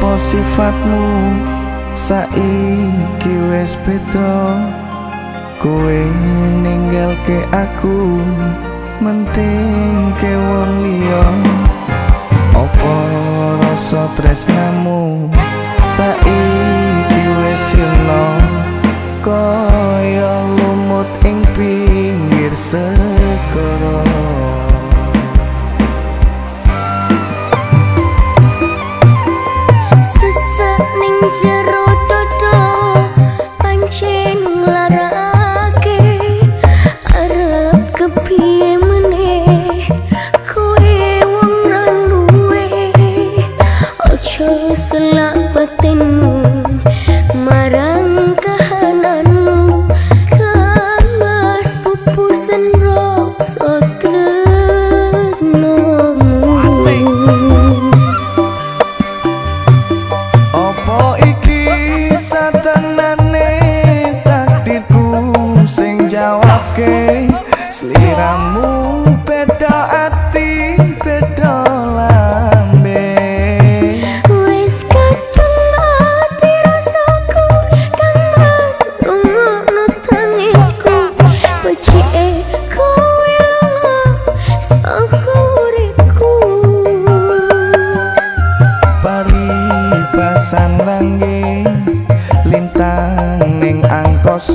apa sifatmu? Saiki wis beda. Kowe ninggalke aku mentingke wong liya. Apa rasa tresnamu? Saiki wis sirna kaya lumut ing pinggir sekarang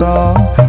all.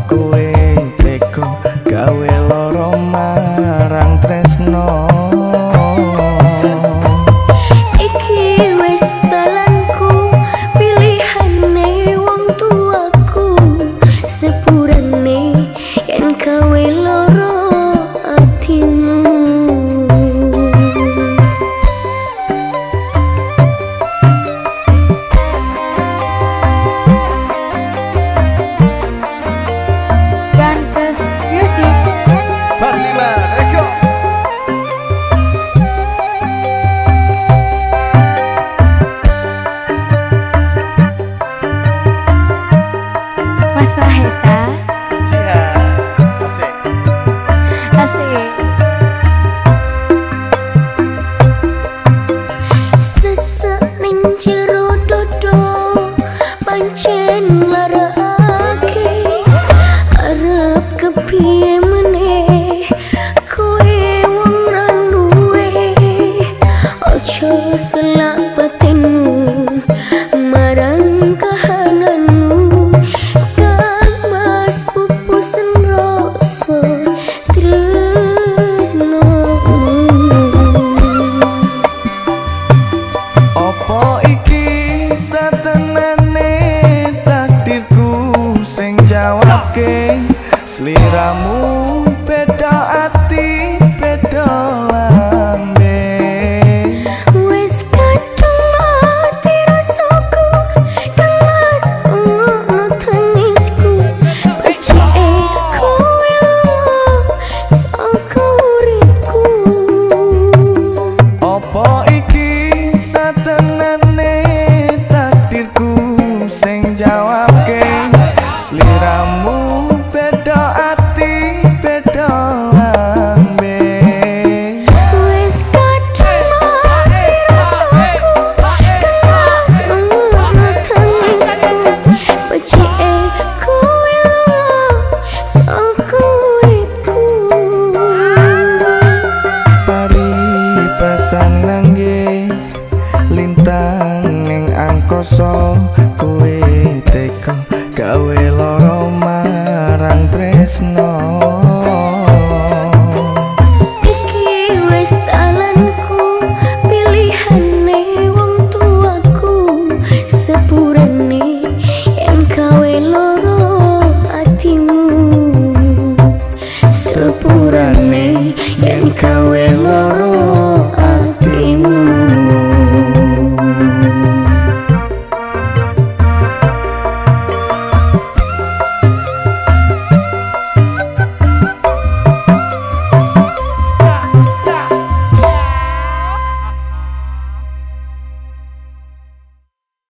在。beda bebasan nangge lintang ning angkasa kuwe teko gawe loro marang tresno.